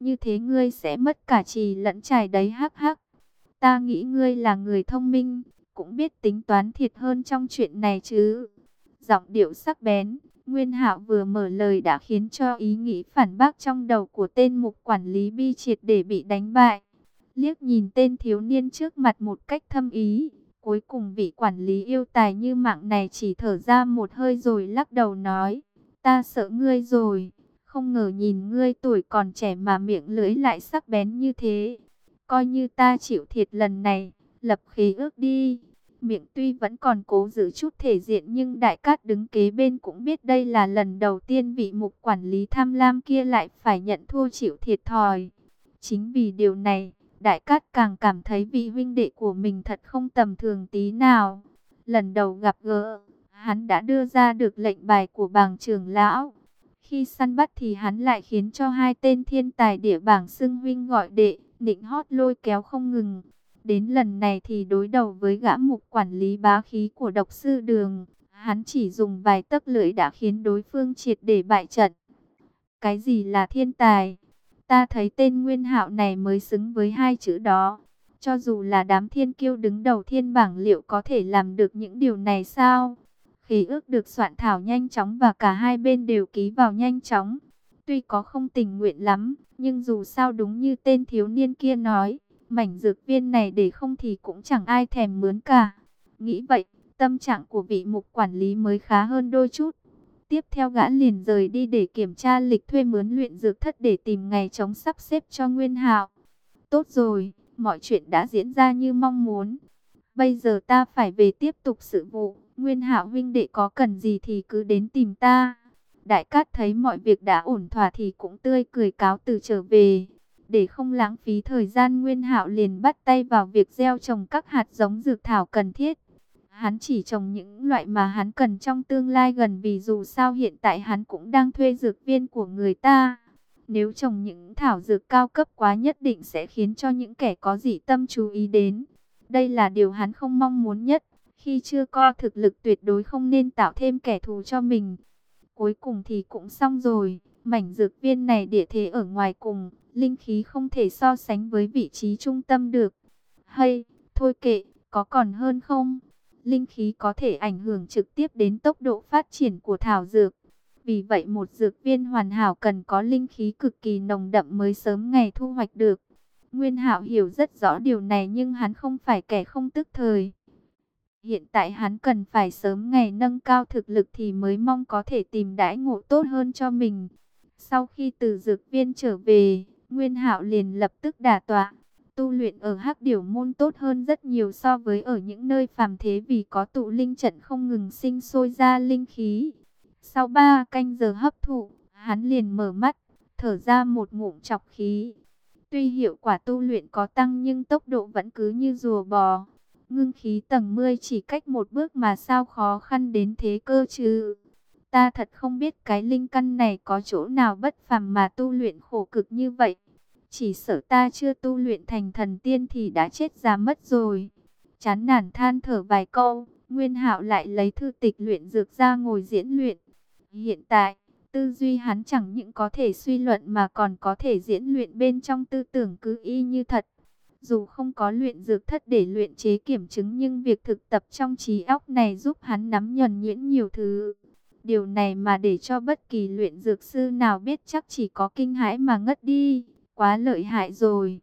Như thế ngươi sẽ mất cả trì lẫn trải đấy hắc hắc. Ta nghĩ ngươi là người thông minh, cũng biết tính toán thiệt hơn trong chuyện này chứ. Giọng điệu sắc bén, Nguyên Hạo vừa mở lời đã khiến cho ý nghĩ phản bác trong đầu của tên mục quản lý bi triệt để bị đánh bại. Liếc nhìn tên thiếu niên trước mặt một cách thâm ý, cuối cùng vị quản lý yêu tài như mạng này chỉ thở ra một hơi rồi lắc đầu nói, ta sợ ngươi rồi, không ngờ nhìn ngươi tuổi còn trẻ mà miệng lưỡi lại sắc bén như thế. Coi như ta chịu thiệt lần này, lập khí ước đi miệng tuy vẫn còn cố giữ chút thể diện nhưng đại cát đứng kế bên cũng biết đây là lần đầu tiên vị mục quản lý tham lam kia lại phải nhận thua chịu thiệt thòi. Chính vì điều này, đại cát càng cảm thấy vị huynh đệ của mình thật không tầm thường tí nào. Lần đầu gặp gỡ, hắn đã đưa ra được lệnh bài của bảng trưởng lão. Khi săn bắt thì hắn lại khiến cho hai tên thiên tài địa bảng xưng huynh gọi đệ, định hót lôi kéo không ngừng. Đến lần này thì đối đầu với gã mục quản lý bá khí của độc sư đường. Hắn chỉ dùng vài tấc lưỡi đã khiến đối phương triệt để bại trận. Cái gì là thiên tài? Ta thấy tên nguyên hạo này mới xứng với hai chữ đó. Cho dù là đám thiên kiêu đứng đầu thiên bảng liệu có thể làm được những điều này sao? Khí ước được soạn thảo nhanh chóng và cả hai bên đều ký vào nhanh chóng. Tuy có không tình nguyện lắm, nhưng dù sao đúng như tên thiếu niên kia nói, mảnh dược viên này để không thì cũng chẳng ai thèm mướn cả. Nghĩ vậy, tâm trạng của vị mục quản lý mới khá hơn đôi chút. Tiếp theo gã liền rời đi để kiểm tra lịch thuê mướn luyện dược thất để tìm ngày chống sắp xếp cho Nguyên Hạo. Tốt rồi, mọi chuyện đã diễn ra như mong muốn. Bây giờ ta phải về tiếp tục sự vụ. Nguyên Hạo huynh đệ có cần gì thì cứ đến tìm ta. Đại Cát thấy mọi việc đã ổn thỏa thì cũng tươi cười cáo từ trở về. Để không lãng phí thời gian Nguyên Hạo liền bắt tay vào việc gieo trồng các hạt giống dược thảo cần thiết. Hắn chỉ trồng những loại mà hắn cần trong tương lai gần vì dù sao hiện tại hắn cũng đang thuê dược viên của người ta. Nếu trồng những thảo dược cao cấp quá nhất định sẽ khiến cho những kẻ có dị tâm chú ý đến. Đây là điều hắn không mong muốn nhất. Khi chưa có thực lực tuyệt đối không nên tạo thêm kẻ thù cho mình. Cuối cùng thì cũng xong rồi. Mảnh dược viên này địa thế ở ngoài cùng, linh khí không thể so sánh với vị trí trung tâm được. Hay, thôi kệ, có còn hơn không? Linh khí có thể ảnh hưởng trực tiếp đến tốc độ phát triển của thảo dược. Vì vậy một dược viên hoàn hảo cần có linh khí cực kỳ nồng đậm mới sớm ngày thu hoạch được. Nguyên Hạo hiểu rất rõ điều này nhưng hắn không phải kẻ không tức thời. Hiện tại hắn cần phải sớm ngày nâng cao thực lực thì mới mong có thể tìm đãi ngộ tốt hơn cho mình. Sau khi từ dược viên trở về, Nguyên Hạo liền lập tức đả tọa. Tu luyện ở Hắc Điểu môn tốt hơn rất nhiều so với ở những nơi phàm thế vì có tụ linh trận không ngừng sinh sôi ra linh khí. Sau ba canh giờ hấp thụ, hắn liền mở mắt, thở ra một ngụm chọc khí. Tuy hiệu quả tu luyện có tăng nhưng tốc độ vẫn cứ như rùa bò. Ngưng khí tầng 10 chỉ cách một bước mà sao khó khăn đến thế cơ chứ. Ta thật không biết cái linh căn này có chỗ nào bất phàm mà tu luyện khổ cực như vậy. Chỉ sợ ta chưa tu luyện thành thần tiên thì đã chết ra mất rồi. Chán nản than thở vài câu, Nguyên Hạo lại lấy thư tịch luyện dược ra ngồi diễn luyện. Hiện tại, tư duy hắn chẳng những có thể suy luận mà còn có thể diễn luyện bên trong tư tưởng cứ y như thật. Dù không có luyện dược thất để luyện chế kiểm chứng nhưng việc thực tập trong trí óc này giúp hắn nắm nhuần nhuyễn nhiều thứ. Điều này mà để cho bất kỳ luyện dược sư nào biết chắc chỉ có kinh hãi mà ngất đi, quá lợi hại rồi.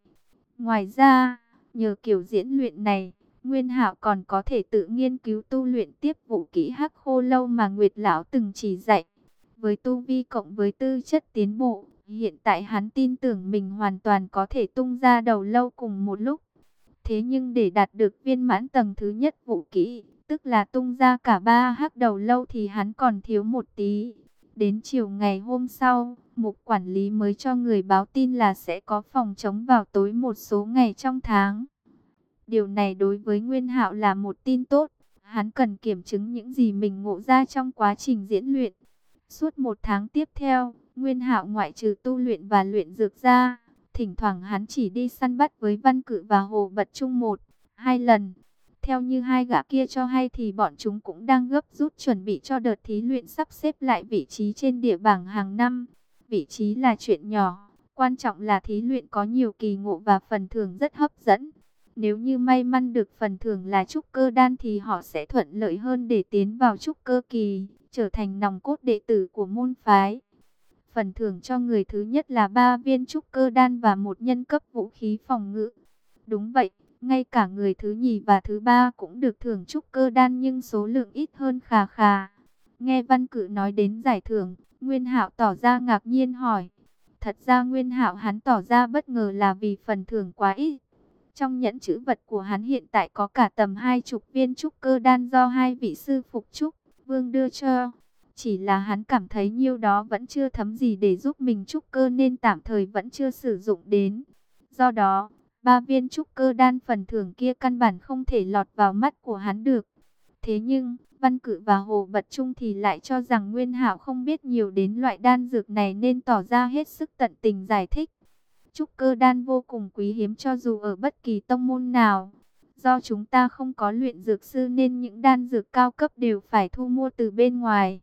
Ngoài ra, nhờ kiểu diễn luyện này, Nguyên Hạo còn có thể tự nghiên cứu tu luyện tiếp vũ kỹ hắc khô lâu mà Nguyệt Lão từng chỉ dạy. Với tu vi cộng với tư chất tiến bộ, hiện tại hắn tin tưởng mình hoàn toàn có thể tung ra đầu lâu cùng một lúc. Thế nhưng để đạt được viên mãn tầng thứ nhất vũ kỹ, tức là tung ra cả ba hắc đầu lâu thì hắn còn thiếu một tí. Đến chiều ngày hôm sau, mục quản lý mới cho người báo tin là sẽ có phòng chống vào tối một số ngày trong tháng. Điều này đối với Nguyên Hạo là một tin tốt. Hắn cần kiểm chứng những gì mình ngộ ra trong quá trình diễn luyện. Suốt một tháng tiếp theo, Nguyên Hạo ngoại trừ tu luyện và luyện dược ra, thỉnh thoảng hắn chỉ đi săn bắt với Văn Cự và Hồ Bật Trung một, hai lần. Theo như hai gã kia cho hay thì bọn chúng cũng đang gấp rút chuẩn bị cho đợt thí luyện sắp xếp lại vị trí trên địa bảng hàng năm. Vị trí là chuyện nhỏ, quan trọng là thí luyện có nhiều kỳ ngộ và phần thưởng rất hấp dẫn. Nếu như may mắn được phần thưởng là trúc cơ đan thì họ sẽ thuận lợi hơn để tiến vào trúc cơ kỳ, trở thành nòng cốt đệ tử của môn phái. Phần thưởng cho người thứ nhất là ba viên trúc cơ đan và một nhân cấp vũ khí phòng ngự. Đúng vậy, ngay cả người thứ nhì và thứ ba cũng được thưởng trúc cơ đan nhưng số lượng ít hơn khà khà. Nghe văn cử nói đến giải thưởng, Nguyên Hạo tỏ ra ngạc nhiên hỏi. Thật ra Nguyên Hạo hắn tỏ ra bất ngờ là vì phần thưởng quá ít. Trong nhẫn chữ vật của hắn hiện tại có cả tầm hai chục viên trúc cơ đan do hai vị sư phục trúc, vương đưa cho. Chỉ là hắn cảm thấy nhiêu đó vẫn chưa thấm gì để giúp mình trúc cơ nên tạm thời vẫn chưa sử dụng đến. Do đó, ba viên trúc cơ đan phần thưởng kia căn bản không thể lọt vào mắt của hắn được. Thế nhưng, Văn cự và Hồ Bật Trung thì lại cho rằng Nguyên Hạo không biết nhiều đến loại đan dược này nên tỏ ra hết sức tận tình giải thích. Trúc cơ đan vô cùng quý hiếm cho dù ở bất kỳ tông môn nào. Do chúng ta không có luyện dược sư nên những đan dược cao cấp đều phải thu mua từ bên ngoài.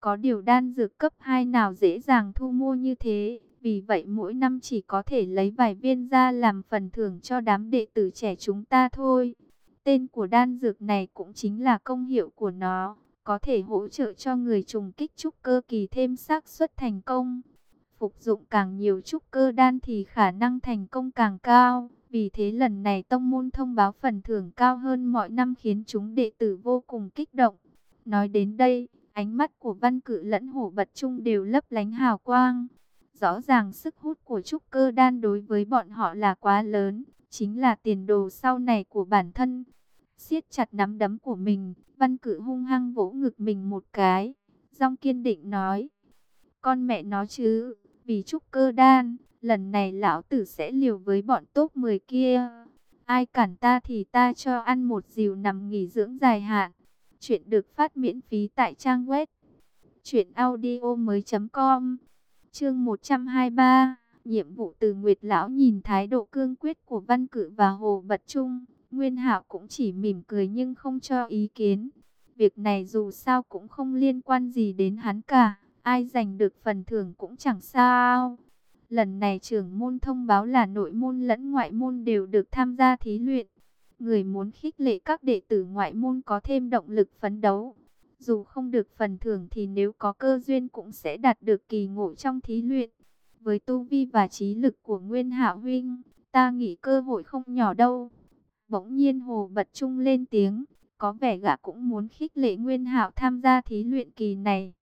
Có điều đan dược cấp 2 nào dễ dàng thu mua như thế. Vì vậy mỗi năm chỉ có thể lấy vài viên ra làm phần thưởng cho đám đệ tử trẻ chúng ta thôi. Tên của đan dược này cũng chính là công hiệu của nó. Có thể hỗ trợ cho người trùng kích trúc cơ kỳ thêm xác suất thành công phục dụng càng nhiều trúc cơ đan thì khả năng thành công càng cao. Vì thế lần này tông môn thông báo phần thưởng cao hơn mọi năm khiến chúng đệ tử vô cùng kích động. Nói đến đây, ánh mắt của văn cử lẫn hổ bật trung đều lấp lánh hào quang. Rõ ràng sức hút của trúc cơ đan đối với bọn họ là quá lớn, chính là tiền đồ sau này của bản thân. siết chặt nắm đấm của mình, văn cử hung hăng vỗ ngực mình một cái. Dòng kiên định nói, con mẹ nó chứ, vì trúc cơ đan, lần này lão tử sẽ liều với bọn tốt 10 kia. Ai cản ta thì ta cho ăn một dìu nằm nghỉ dưỡng dài hạn. Chuyện được phát miễn phí tại trang web truyệnaudiomoi.com. Chương 123, nhiệm vụ từ Nguyệt lão nhìn thái độ cương quyết của Văn Cử và Hồ Bật Trung, Nguyên Hạo cũng chỉ mỉm cười nhưng không cho ý kiến. Việc này dù sao cũng không liên quan gì đến hắn cả. Ai giành được phần thưởng cũng chẳng sao. Lần này trưởng môn thông báo là nội môn lẫn ngoại môn đều được tham gia thí luyện. Người muốn khích lệ các đệ tử ngoại môn có thêm động lực phấn đấu. Dù không được phần thưởng thì nếu có cơ duyên cũng sẽ đạt được kỳ ngộ trong thí luyện. Với tu vi và trí lực của Nguyên hạ Huynh, ta nghĩ cơ hội không nhỏ đâu. Bỗng nhiên Hồ bật trung lên tiếng, có vẻ gã cũng muốn khích lệ Nguyên Hạo tham gia thí luyện kỳ này.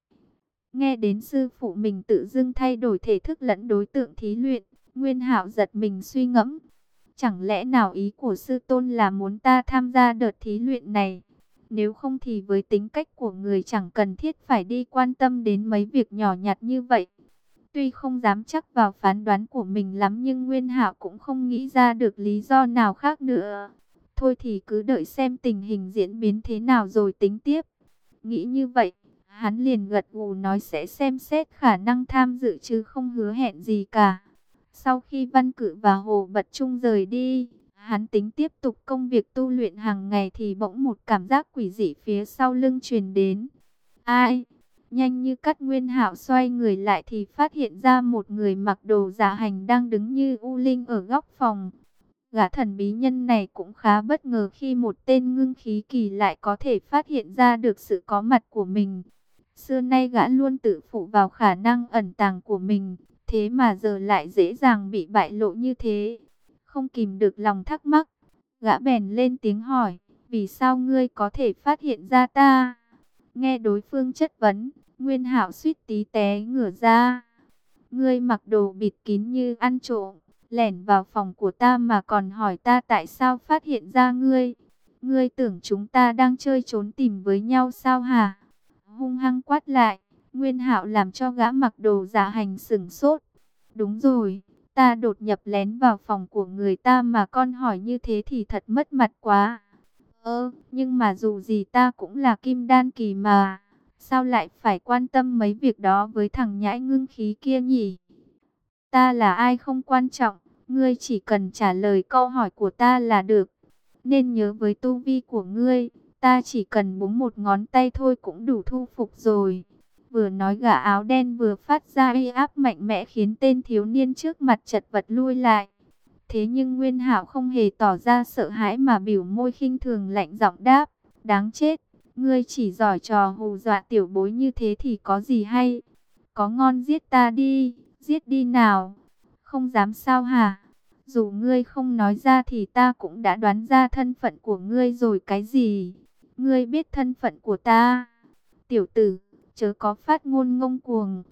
Nghe đến sư phụ mình tự dưng thay đổi thể thức lẫn đối tượng thí luyện, Nguyên Hạo giật mình suy ngẫm. Chẳng lẽ nào ý của sư tôn là muốn ta tham gia đợt thí luyện này? Nếu không thì với tính cách của người chẳng cần thiết phải đi quan tâm đến mấy việc nhỏ nhặt như vậy. Tuy không dám chắc vào phán đoán của mình lắm nhưng Nguyên Hạo cũng không nghĩ ra được lý do nào khác nữa. Thôi thì cứ đợi xem tình hình diễn biến thế nào rồi tính tiếp. Nghĩ như vậy, Hắn liền gật gù nói sẽ xem xét khả năng tham dự chứ không hứa hẹn gì cả. Sau khi Văn Cử và Hồ Bật Trung rời đi, hắn tính tiếp tục công việc tu luyện hàng ngày thì bỗng một cảm giác quỷ dị phía sau lưng truyền đến. Ai? Nhanh như cắt nguyên hạo xoay người lại thì phát hiện ra một người mặc đồ giả hành đang đứng như u linh ở góc phòng. Gã thần bí nhân này cũng khá bất ngờ khi một tên ngưng khí kỳ lại có thể phát hiện ra được sự có mặt của mình. Xưa nay gã luôn tự phụ vào khả năng ẩn tàng của mình, thế mà giờ lại dễ dàng bị bại lộ như thế. Không kìm được lòng thắc mắc, gã bèn lên tiếng hỏi, vì sao ngươi có thể phát hiện ra ta? Nghe đối phương chất vấn, Nguyên Hạo suýt tí té ngửa ra. Ngươi mặc đồ bịt kín như ăn trộm, lẻn vào phòng của ta mà còn hỏi ta tại sao phát hiện ra ngươi. Ngươi tưởng chúng ta đang chơi trốn tìm với nhau sao hả? hung hăng quát lại. Nguyên hạo làm cho gã mặc đồ giả hành sửng sốt. Đúng rồi, ta đột nhập lén vào phòng của người ta mà con hỏi như thế thì thật mất mặt quá. Ơ, nhưng mà dù gì ta cũng là kim đan kỳ mà. Sao lại phải quan tâm mấy việc đó với thằng nhãi ngưng khí kia nhỉ? Ta là ai không quan trọng, ngươi chỉ cần trả lời câu hỏi của ta là được. Nên nhớ với tu vi của ngươi, ta chỉ cần búng một ngón tay thôi cũng đủ thu phục rồi. Vừa nói gã áo đen vừa phát ra uy áp mạnh mẽ khiến tên thiếu niên trước mặt chật vật lui lại. Thế nhưng Nguyên Hạo không hề tỏ ra sợ hãi mà biểu môi khinh thường lạnh giọng đáp, đáng chết, ngươi chỉ giỏi trò hù dọa tiểu bối như thế thì có gì hay? Có ngon giết ta đi, giết đi nào. Không dám sao hả? Dù ngươi không nói ra thì ta cũng đã đoán ra thân phận của ngươi rồi cái gì? Ngươi biết thân phận của ta? Tiểu tử, chớ có phát ngôn ngông cuồng.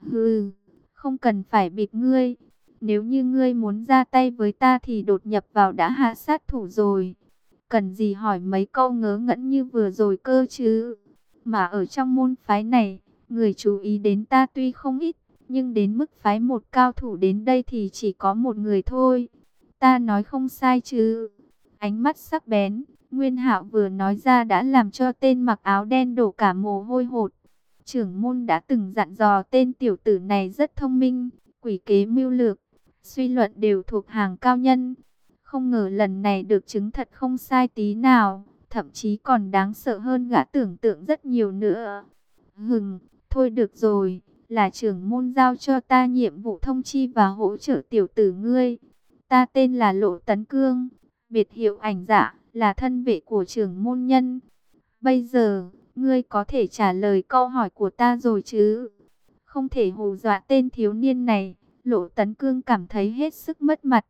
Hừ, không cần phải bịt ngươi. Nếu như ngươi muốn ra tay với ta thì đột nhập vào đã hạ sát thủ rồi. Cần gì hỏi mấy câu ngớ ngẩn như vừa rồi cơ chứ. Mà ở trong môn phái này, người chú ý đến ta tuy không ít, nhưng đến mức phái một cao thủ đến đây thì chỉ có một người thôi. Ta nói không sai chứ. Ánh mắt sắc bén, Nguyên Hạo vừa nói ra đã làm cho tên mặc áo đen đổ cả mồ hôi hột. Trưởng môn đã từng dặn dò tên tiểu tử này rất thông minh, quỷ kế mưu lược, suy luận đều thuộc hàng cao nhân. Không ngờ lần này được chứng thật không sai tí nào, thậm chí còn đáng sợ hơn gã tưởng tượng rất nhiều nữa. Hừng, thôi được rồi, là trưởng môn giao cho ta nhiệm vụ thông chi và hỗ trợ tiểu tử ngươi. Ta tên là Lộ Tấn Cương, biệt hiệu ảnh dạ, là thân vệ của trưởng môn nhân. Bây giờ, ngươi có thể trả lời câu hỏi của ta rồi chứ? Không thể hù dọa tên thiếu niên này, Lộ Tấn Cương cảm thấy hết sức mất mặt.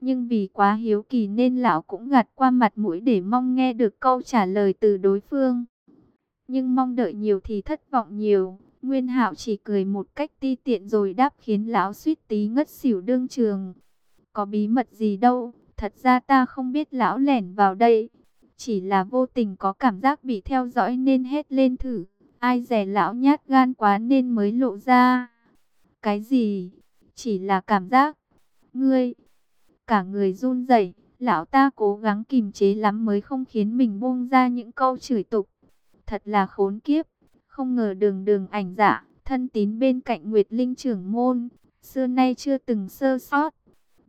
Nhưng vì quá hiếu kỳ nên lão cũng gạt qua mặt mũi để mong nghe được câu trả lời từ đối phương. Nhưng mong đợi nhiều thì thất vọng nhiều. Nguyên Hạo chỉ cười một cách ti tiện rồi đáp khiến lão suýt tí ngất xỉu đương trường. Có bí mật gì đâu, thật ra ta không biết lão lẻn vào đây. Chỉ là vô tình có cảm giác bị theo dõi nên hết lên thử. Ai rẻ lão nhát gan quá nên mới lộ ra. Cái gì? Chỉ là cảm giác. Ngươi, cả người run rẩy, lão ta cố gắng kìm chế lắm mới không khiến mình buông ra những câu chửi tục. Thật là khốn kiếp, không ngờ đường đường ảnh giả thân tín bên cạnh Nguyệt Linh trưởng môn, xưa nay chưa từng sơ sót.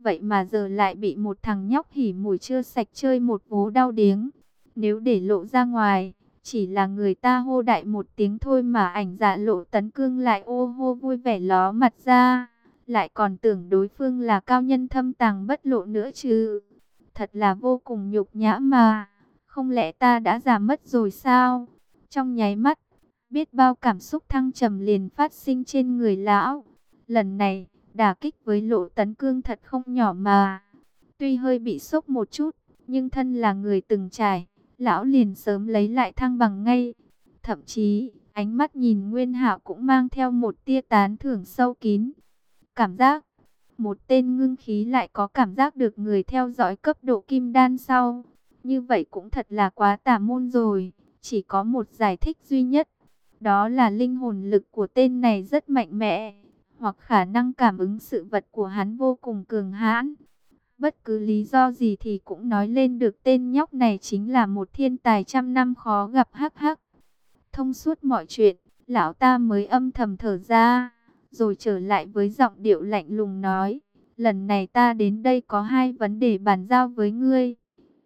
Vậy mà giờ lại bị một thằng nhóc hỉ mùi chưa sạch chơi một vố đau điếng. Nếu để lộ ra ngoài, chỉ là người ta hô đại một tiếng thôi mà ảnh dạ lộ tấn cương lại ô hô vui vẻ ló mặt ra lại còn tưởng đối phương là cao nhân thâm tàng bất lộ nữa chứ. Thật là vô cùng nhục nhã mà, không lẽ ta đã già mất rồi sao? Trong nháy mắt, biết bao cảm xúc thăng trầm liền phát sinh trên người lão. Lần này, đả kích với lộ tấn cương thật không nhỏ mà. Tuy hơi bị sốc một chút, nhưng thân là người từng trải, lão liền sớm lấy lại thăng bằng ngay. Thậm chí, ánh mắt nhìn Nguyên Hạo cũng mang theo một tia tán thưởng sâu kín. Cảm giác, một tên ngưng khí lại có cảm giác được người theo dõi cấp độ kim đan sau. Như vậy cũng thật là quá tà môn rồi, chỉ có một giải thích duy nhất. Đó là linh hồn lực của tên này rất mạnh mẽ, hoặc khả năng cảm ứng sự vật của hắn vô cùng cường hãn. Bất cứ lý do gì thì cũng nói lên được tên nhóc này chính là một thiên tài trăm năm khó gặp hắc hắc. Thông suốt mọi chuyện, lão ta mới âm thầm thở ra rồi trở lại với giọng điệu lạnh lùng nói, lần này ta đến đây có hai vấn đề bàn giao với ngươi.